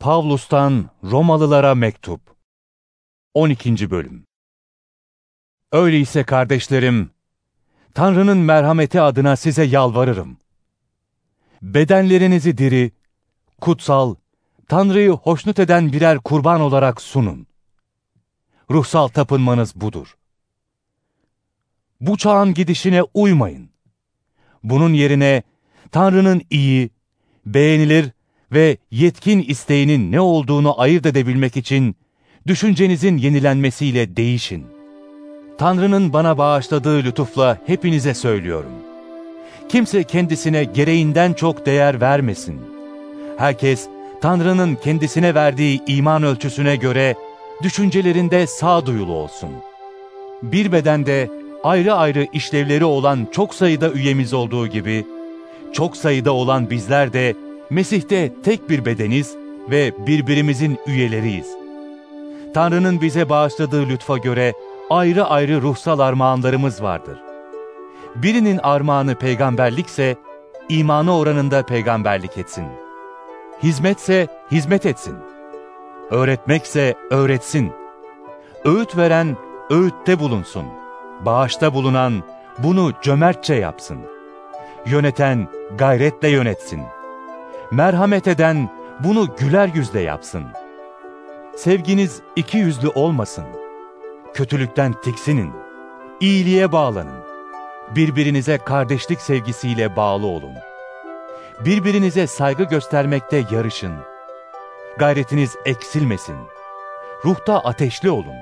Pavlus'tan Romalılara Mektup 12. Bölüm Öyleyse kardeşlerim, Tanrı'nın merhameti adına size yalvarırım. Bedenlerinizi diri, kutsal, Tanrı'yı hoşnut eden birer kurban olarak sunun. Ruhsal tapınmanız budur. Bu çağın gidişine uymayın. Bunun yerine Tanrı'nın iyi, beğenilir ve yetkin isteğinin ne olduğunu ayırt edebilmek için düşüncenizin yenilenmesiyle değişin. Tanrı'nın bana bağışladığı lütufla hepinize söylüyorum. Kimse kendisine gereğinden çok değer vermesin. Herkes Tanrı'nın kendisine verdiği iman ölçüsüne göre düşüncelerinde sağduyulu olsun. Bir bedende ayrı ayrı işlevleri olan çok sayıda üyemiz olduğu gibi, çok sayıda olan bizler de Mesih'te tek bir bedeniz ve birbirimizin üyeleriyiz. Tanrı'nın bize bağışladığı lütfa göre ayrı ayrı ruhsal armağanlarımız vardır. Birinin armağanı peygamberlikse, imanı oranında peygamberlik etsin. Hizmetse hizmet etsin. Öğretmekse öğretsin. Öğüt veren öğütte bulunsun. Bağışta bulunan bunu cömertçe yapsın. Yöneten gayretle yönetsin.'' Merhamet eden bunu güler yüzle yapsın. Sevginiz iki yüzlü olmasın. Kötülükten tiksinin. İyiliğe bağlanın. Birbirinize kardeşlik sevgisiyle bağlı olun. Birbirinize saygı göstermekte yarışın. Gayretiniz eksilmesin. Ruhta ateşli olun.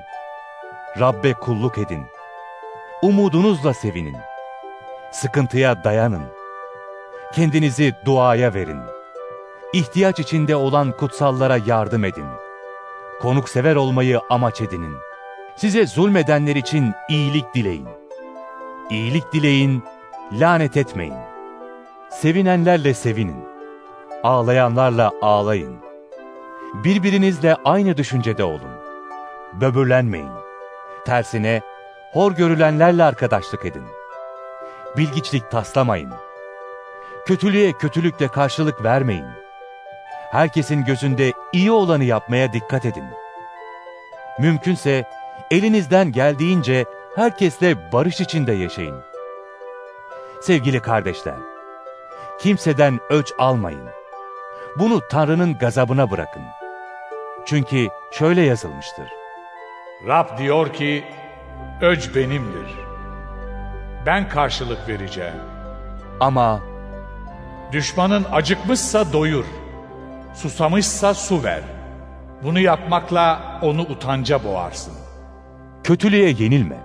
Rabbe kulluk edin. Umudunuzla sevinin. Sıkıntıya dayanın. Kendinizi duaya verin.'' İhtiyaç içinde olan kutsallara yardım edin. Konuksever olmayı amaç edinin. Size zulmedenler için iyilik dileyin. İyilik dileyin, lanet etmeyin. Sevinenlerle sevinin. Ağlayanlarla ağlayın. Birbirinizle aynı düşüncede olun. Böbürlenmeyin. Tersine, hor görülenlerle arkadaşlık edin. Bilgiçlik taslamayın. Kötülüğe kötülükle karşılık vermeyin herkesin gözünde iyi olanı yapmaya dikkat edin. Mümkünse elinizden geldiğince herkesle barış içinde yaşayın. Sevgili kardeşler, kimseden ölç almayın. Bunu Tanrı'nın gazabına bırakın. Çünkü şöyle yazılmıştır. Rab diyor ki, öc benimdir. Ben karşılık vereceğim. Ama düşmanın acıkmışsa doyur susamışsa su ver. Bunu yapmakla onu utanca boğarsın. Kötülüğe yenilme.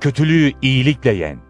Kötülüğü iyilikle yen.